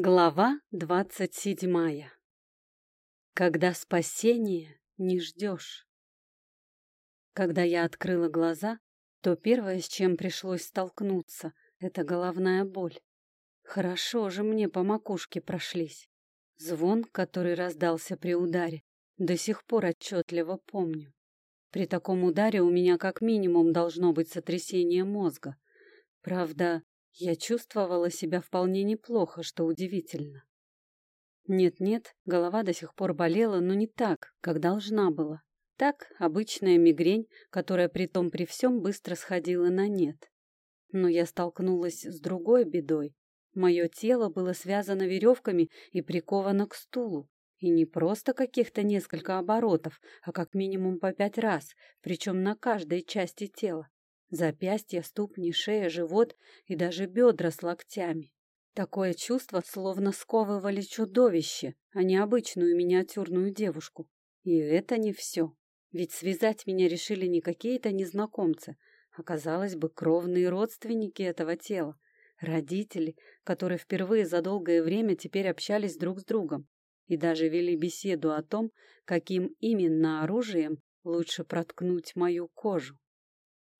Глава двадцать седьмая. Когда спасения не ждешь. Когда я открыла глаза, то первое, с чем пришлось столкнуться, это головная боль. Хорошо же мне по макушке прошлись. Звон, который раздался при ударе, до сих пор отчетливо помню. При таком ударе у меня как минимум должно быть сотрясение мозга. Правда, я чувствовала себя вполне неплохо, что удивительно. Нет-нет, голова до сих пор болела, но не так, как должна была. Так, обычная мигрень, которая при том при всем быстро сходила на нет. Но я столкнулась с другой бедой. Мое тело было связано веревками и приковано к стулу. И не просто каких-то несколько оборотов, а как минимум по пять раз, причем на каждой части тела. Запястья, ступни, шея, живот и даже бедра с локтями. Такое чувство, словно сковывали чудовище, а не обычную миниатюрную девушку. И это не все. Ведь связать меня решили не какие-то незнакомцы, а, казалось бы, кровные родственники этого тела. Родители, которые впервые за долгое время теперь общались друг с другом и даже вели беседу о том, каким именно оружием лучше проткнуть мою кожу.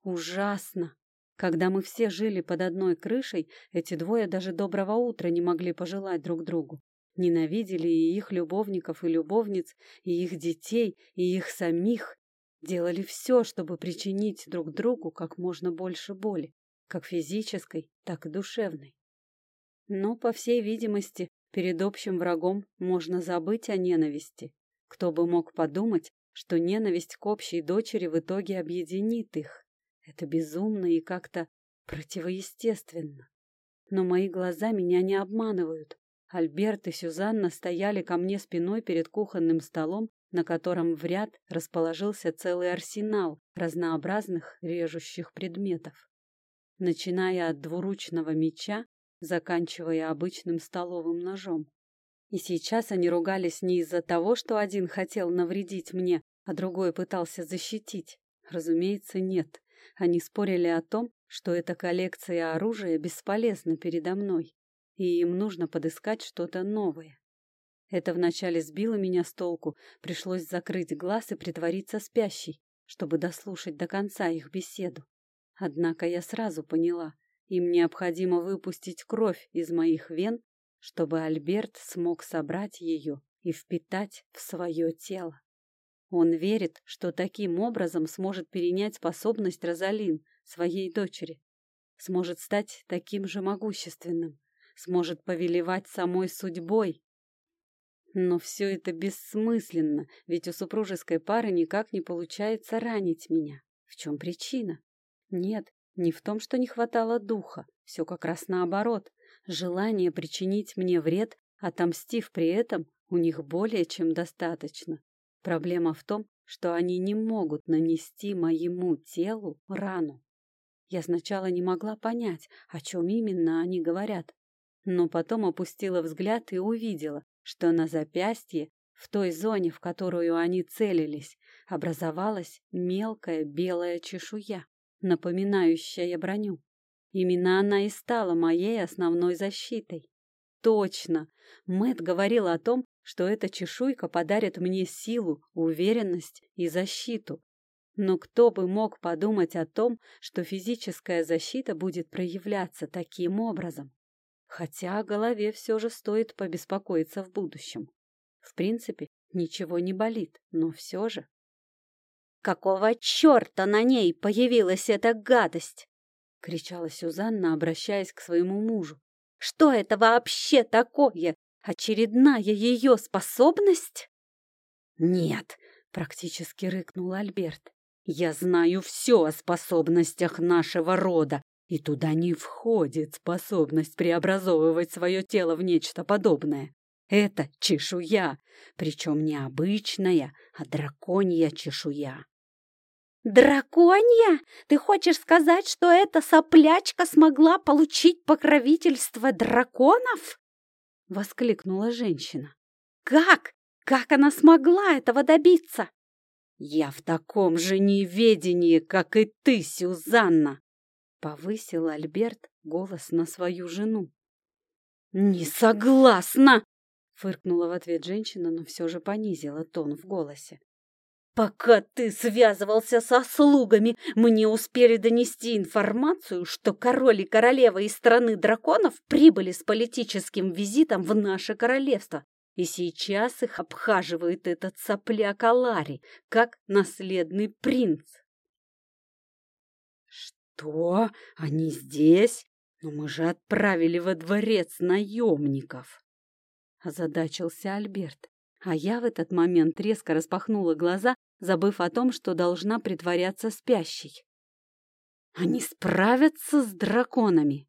Ужасно! Когда мы все жили под одной крышей, эти двое даже доброго утра не могли пожелать друг другу. Ненавидели и их любовников, и любовниц, и их детей, и их самих. Делали все, чтобы причинить друг другу как можно больше боли, как физической, так и душевной. Но, по всей видимости, перед общим врагом можно забыть о ненависти. Кто бы мог подумать, что ненависть к общей дочери в итоге объединит их. Это безумно и как-то противоестественно. Но мои глаза меня не обманывают. Альберт и Сюзанна стояли ко мне спиной перед кухонным столом, на котором в ряд расположился целый арсенал разнообразных режущих предметов. Начиная от двуручного меча, заканчивая обычным столовым ножом. И сейчас они ругались не из-за того, что один хотел навредить мне, а другой пытался защитить. Разумеется, нет. Они спорили о том, что эта коллекция оружия бесполезна передо мной, и им нужно подыскать что-то новое. Это вначале сбило меня с толку, пришлось закрыть глаз и притвориться спящей, чтобы дослушать до конца их беседу. Однако я сразу поняла, им необходимо выпустить кровь из моих вен, чтобы Альберт смог собрать ее и впитать в свое тело. Он верит, что таким образом сможет перенять способность Розалин, своей дочери. Сможет стать таким же могущественным. Сможет повелевать самой судьбой. Но все это бессмысленно, ведь у супружеской пары никак не получается ранить меня. В чем причина? Нет, не в том, что не хватало духа. Все как раз наоборот. Желание причинить мне вред, отомстив при этом, у них более чем достаточно. Проблема в том, что они не могут нанести моему телу рану. Я сначала не могла понять, о чем именно они говорят, но потом опустила взгляд и увидела, что на запястье, в той зоне, в которую они целились, образовалась мелкая белая чешуя, напоминающая броню. Именно она и стала моей основной защитой. Точно! Мэт говорил о том, что эта чешуйка подарит мне силу, уверенность и защиту. Но кто бы мог подумать о том, что физическая защита будет проявляться таким образом? Хотя о голове все же стоит побеспокоиться в будущем. В принципе, ничего не болит, но все же. «Какого черта на ней появилась эта гадость?» — кричала Сюзанна, обращаясь к своему мужу. «Что это вообще такое? Очередная ее способность? Нет, практически рыкнул Альберт. Я знаю все о способностях нашего рода, и туда не входит способность преобразовывать свое тело в нечто подобное. Это чешуя, причем не обычная, а драконья чешуя. «Драконья? Ты хочешь сказать, что эта соплячка смогла получить покровительство драконов?» — воскликнула женщина. «Как? Как она смогла этого добиться?» «Я в таком же неведении, как и ты, Сюзанна!» — повысил Альберт голос на свою жену. «Не согласна!» — фыркнула в ответ женщина, но все же понизила тон в голосе. Пока ты связывался со слугами, мне успели донести информацию, что король и королева из страны драконов прибыли с политическим визитом в наше королевство, и сейчас их обхаживает этот сопляк Алари, как наследный принц. Что? Они здесь? Но мы же отправили во дворец наемников. Озадачился Альберт. А я в этот момент резко распахнула глаза забыв о том, что должна притворяться спящей. Они справятся с драконами.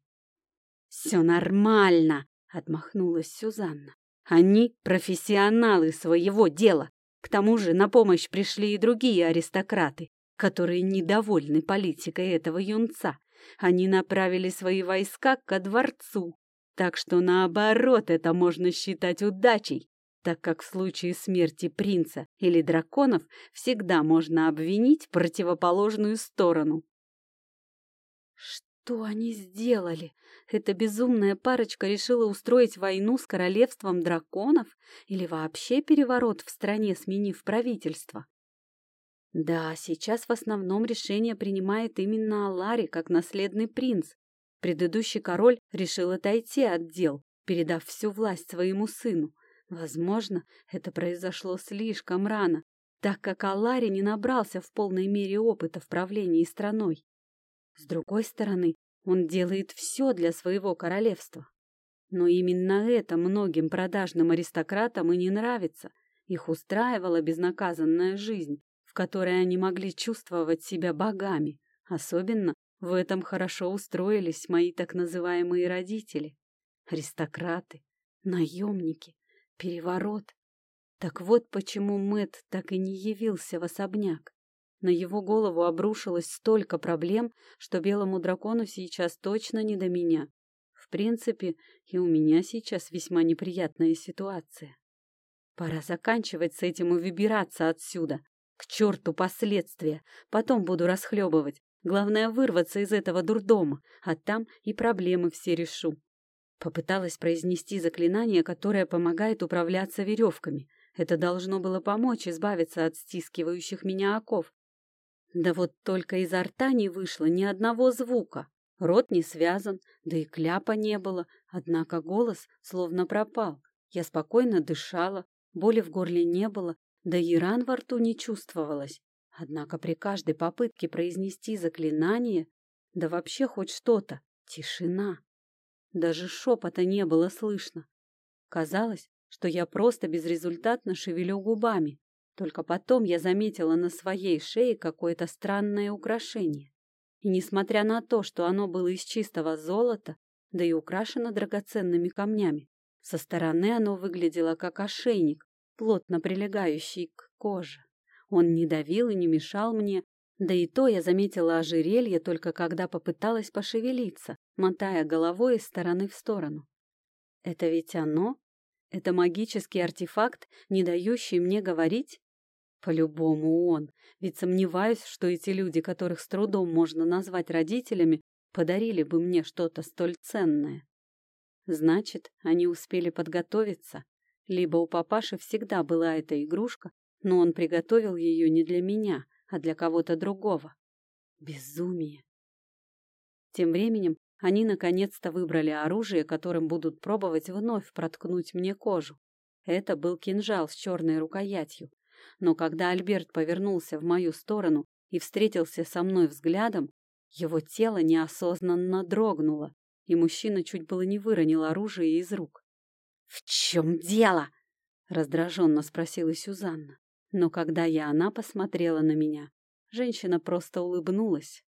Все нормально, отмахнулась Сюзанна. Они профессионалы своего дела. К тому же на помощь пришли и другие аристократы, которые недовольны политикой этого юнца. Они направили свои войска ко дворцу, так что наоборот это можно считать удачей так как в случае смерти принца или драконов всегда можно обвинить противоположную сторону. Что они сделали? Эта безумная парочка решила устроить войну с королевством драконов или вообще переворот в стране, сменив правительство? Да, сейчас в основном решение принимает именно Алари как наследный принц. Предыдущий король решил отойти от дел, передав всю власть своему сыну. Возможно, это произошло слишком рано, так как Алари не набрался в полной мере опыта в правлении страной. С другой стороны, он делает все для своего королевства. Но именно это многим продажным аристократам и не нравится. Их устраивала безнаказанная жизнь, в которой они могли чувствовать себя богами. Особенно в этом хорошо устроились мои так называемые родители. Аристократы, наемники, Переворот. Так вот почему Мэт так и не явился в особняк. На его голову обрушилось столько проблем, что белому дракону сейчас точно не до меня. В принципе, и у меня сейчас весьма неприятная ситуация. Пора заканчивать с этим и выбираться отсюда. К черту последствия. Потом буду расхлебывать. Главное вырваться из этого дурдома, а там и проблемы все решу. Попыталась произнести заклинание, которое помогает управляться веревками. Это должно было помочь избавиться от стискивающих меня оков. Да вот только изо рта не вышло ни одного звука. Рот не связан, да и кляпа не было, однако голос словно пропал. Я спокойно дышала, боли в горле не было, да и ран во рту не чувствовалось. Однако при каждой попытке произнести заклинание, да вообще хоть что-то, тишина. Даже шепота не было слышно. Казалось, что я просто безрезультатно шевелю губами. Только потом я заметила на своей шее какое-то странное украшение. И несмотря на то, что оно было из чистого золота, да и украшено драгоценными камнями, со стороны оно выглядело как ошейник, плотно прилегающий к коже. Он не давил и не мешал мне, да и то я заметила ожерелье только когда попыталась пошевелиться, мотая головой из стороны в сторону. Это ведь оно? Это магический артефакт, не дающий мне говорить? По-любому он, ведь сомневаюсь, что эти люди, которых с трудом можно назвать родителями, подарили бы мне что-то столь ценное. Значит, они успели подготовиться. Либо у папаши всегда была эта игрушка, но он приготовил ее не для меня, а для кого-то другого. Безумие. Тем временем они наконец-то выбрали оружие, которым будут пробовать вновь проткнуть мне кожу. Это был кинжал с черной рукоятью. Но когда Альберт повернулся в мою сторону и встретился со мной взглядом, его тело неосознанно дрогнуло, и мужчина чуть было не выронил оружие из рук. «В чем дело?» — раздраженно спросила Сюзанна. Но когда я она посмотрела на меня, женщина просто улыбнулась.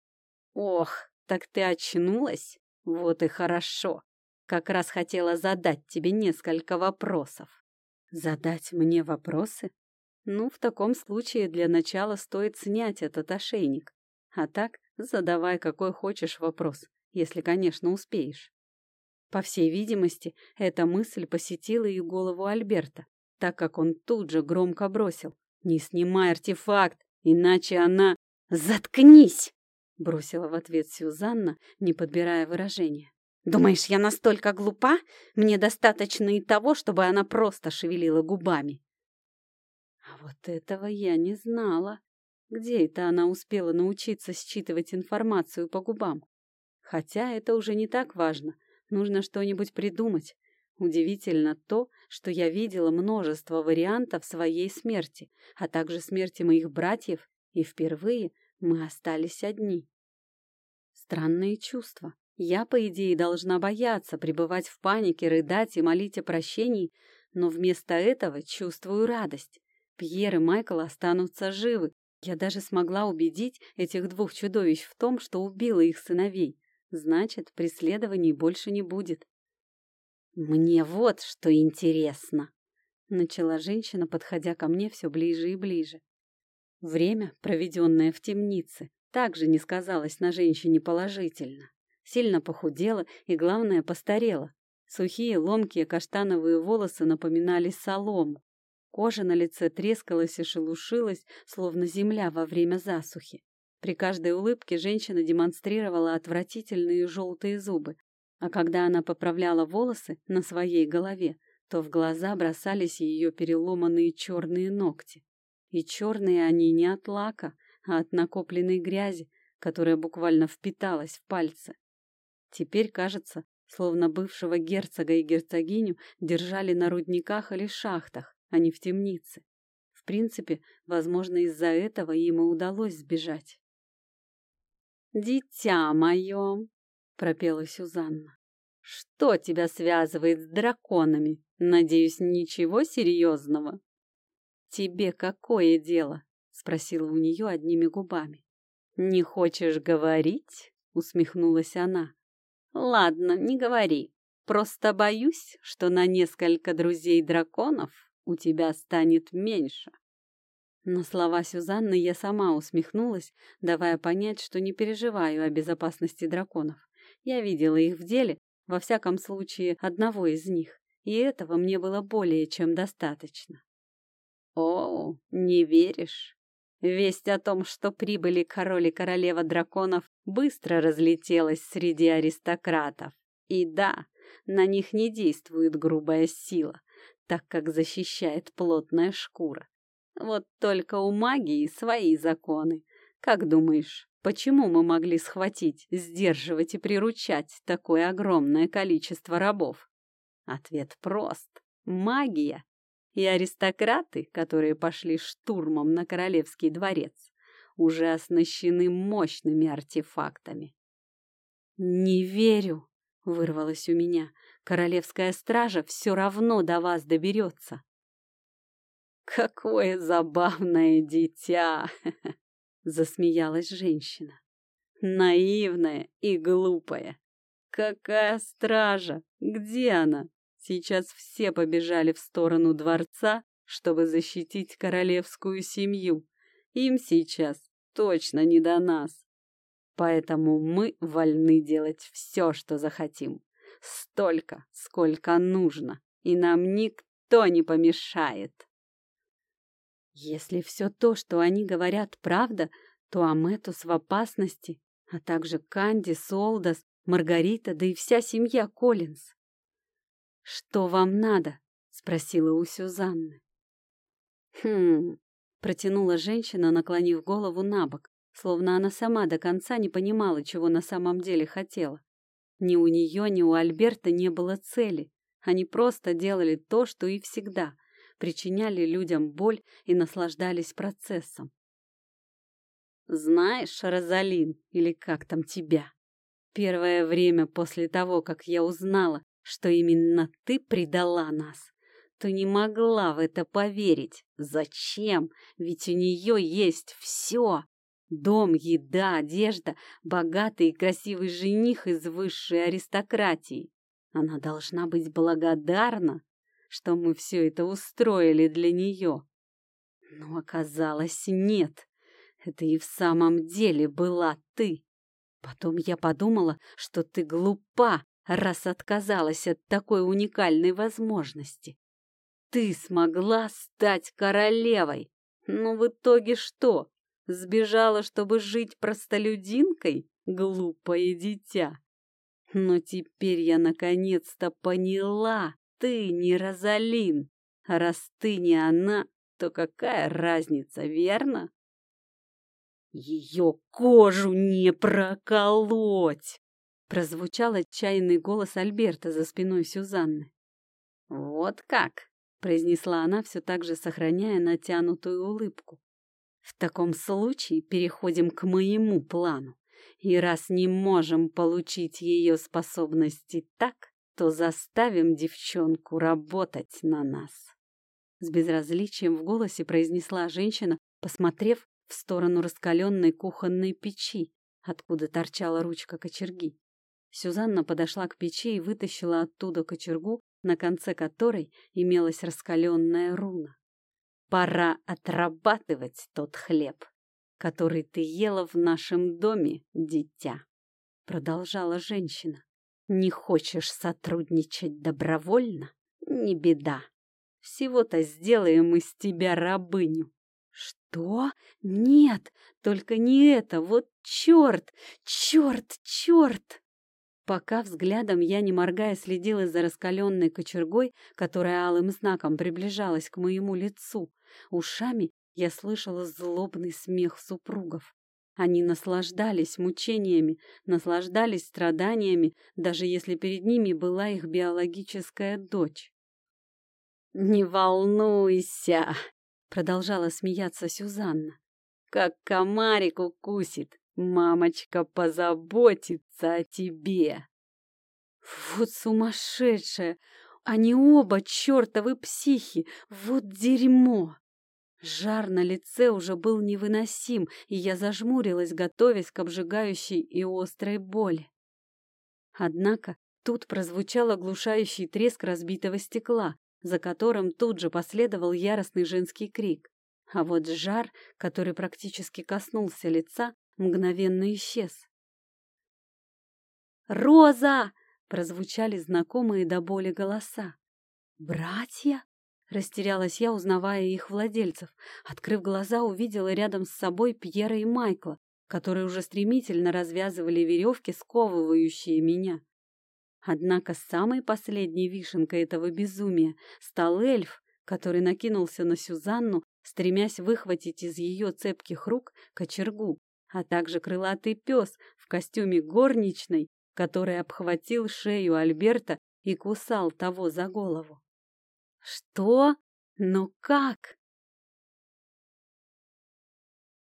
«Ох, так ты очнулась? Вот и хорошо. Как раз хотела задать тебе несколько вопросов». «Задать мне вопросы?» Ну, в таком случае для начала стоит снять этот ошейник. А так задавай какой хочешь вопрос, если, конечно, успеешь. По всей видимости, эта мысль посетила и голову Альберта, так как он тут же громко бросил. «Не снимай артефакт, иначе она...» «Заткнись!» — бросила в ответ Сюзанна, не подбирая выражения. Думаешь, я настолько глупа? Мне достаточно и того, чтобы она просто шевелила губами. А вот этого я не знала. Где это она успела научиться считывать информацию по губам? Хотя это уже не так важно. Нужно что-нибудь придумать. Удивительно то, что я видела множество вариантов своей смерти, а также смерти моих братьев, и впервые мы остались одни. Странные чувства. Я, по идее, должна бояться, пребывать в панике, рыдать и молить о прощении, но вместо этого чувствую радость. Пьер и Майкл останутся живы. Я даже смогла убедить этих двух чудовищ в том, что убила их сыновей. Значит, преследований больше не будет. «Мне вот что интересно!» — начала женщина, подходя ко мне все ближе и ближе. Время, проведенное в темнице, также не сказалось на женщине положительно. Сильно похудела и, главное, постарела. Сухие, ломкие каштановые волосы напоминали солому. Кожа на лице трескалась и шелушилась, словно земля во время засухи. При каждой улыбке женщина демонстрировала отвратительные желтые зубы, а когда она поправляла волосы на своей голове, то в глаза бросались ее переломанные черные ногти. И черные они не от лака, а от накопленной грязи, которая буквально впиталась в пальцы. Теперь кажется, словно бывшего герцога и герцогиню держали на рудниках или шахтах, а не в темнице. В принципе, возможно, из-за этого им и удалось сбежать. «Дитя мое!» — пропела Сюзанна. «Что тебя связывает с драконами? Надеюсь, ничего серьезного?» «Тебе какое дело?» — спросила у нее одними губами. «Не хочешь говорить?» — усмехнулась она. «Ладно, не говори. Просто боюсь, что на несколько друзей драконов у тебя станет меньше». На слова Сюзанны я сама усмехнулась, давая понять, что не переживаю о безопасности драконов. Я видела их в деле, во всяком случае, одного из них, и этого мне было более чем достаточно. «О, не веришь?» Весть о том, что прибыли король и королева драконов, быстро разлетелась среди аристократов. И да, на них не действует грубая сила, так как защищает плотная шкура. Вот только у магии свои законы. Как думаешь, почему мы могли схватить, сдерживать и приручать такое огромное количество рабов? Ответ прост. Магия. И аристократы, которые пошли штурмом на королевский дворец, уже оснащены мощными артефактами. «Не верю!» — вырвалось у меня. «Королевская стража все равно до вас доберется!» «Какое забавное дитя!» — засмеялась женщина. «Наивная и глупая! Какая стража! Где она? Сейчас все побежали в сторону дворца, чтобы защитить королевскую семью. Им сейчас точно не до нас. Поэтому мы вольны делать все, что захотим. Столько, сколько нужно, и нам никто не помешает. Если все то, что они говорят, правда, то Аметус в опасности, а также Канди, Солдас, Маргарита, да и вся семья Коллинз. «Что вам надо?» — спросила у Сюзанны. «Хм...» — протянула женщина, наклонив голову на бок, словно она сама до конца не понимала, чего на самом деле хотела. Ни у нее, ни у Альберта не было цели. Они просто делали то, что и всегда, причиняли людям боль и наслаждались процессом. «Знаешь, Розалин, или как там тебя?» Первое время после того, как я узнала, что именно ты предала нас. Ты не могла в это поверить. Зачем? Ведь у нее есть все. Дом, еда, одежда, богатый и красивый жених из высшей аристократии. Она должна быть благодарна, что мы все это устроили для нее. Но оказалось, нет. Это и в самом деле была ты. Потом я подумала, что ты глупа, раз отказалась от такой уникальной возможности. Ты смогла стать королевой, но в итоге что? Сбежала, чтобы жить простолюдинкой, глупое дитя? Но теперь я наконец-то поняла, ты не Розалин. А раз ты не она, то какая разница, верно? Ее кожу не проколоть! Прозвучал отчаянный голос Альберта за спиной Сюзанны. Вот как! произнесла она, все так же сохраняя натянутую улыбку. В таком случае переходим к моему плану. И раз не можем получить ее способности так, то заставим девчонку работать на нас. С безразличием в голосе произнесла женщина, посмотрев в сторону раскаленной кухонной печи, откуда торчала ручка кочерги. Сюзанна подошла к печи и вытащила оттуда кочергу, на конце которой имелась раскаленная руна. «Пора отрабатывать тот хлеб, который ты ела в нашем доме, дитя», — продолжала женщина. «Не хочешь сотрудничать добровольно? Не беда. Всего-то сделаем из тебя рабыню». «Что? Нет, только не это! Вот черт! Черт! Черт!» Пока взглядом я, не моргая, следила за раскаленной кочергой, которая алым знаком приближалась к моему лицу, ушами я слышала злобный смех супругов. Они наслаждались мучениями, наслаждались страданиями, даже если перед ними была их биологическая дочь. «Не волнуйся!» — продолжала смеяться Сюзанна. «Как комарик укусит, Мамочка позаботится о тебе. Вот сумасшедшая! Они оба чертовы психи! Вот дерьмо! Жар на лице уже был невыносим, и я зажмурилась, готовясь к обжигающей и острой боли. Однако тут прозвучал оглушающий треск разбитого стекла, за которым тут же последовал яростный женский крик. А вот жар, который практически коснулся лица, мгновенно исчез. «Роза!» — прозвучали знакомые до боли голоса. «Братья?» — растерялась я, узнавая их владельцев. Открыв глаза, увидела рядом с собой Пьера и Майкла, которые уже стремительно развязывали веревки, сковывающие меня. Однако самой последней вишенкой этого безумия стал эльф, который накинулся на Сюзанну, стремясь выхватить из ее цепких рук кочергу а также крылатый пес в костюме горничной, который обхватил шею Альберта и кусал того за голову. «Что? Но как?»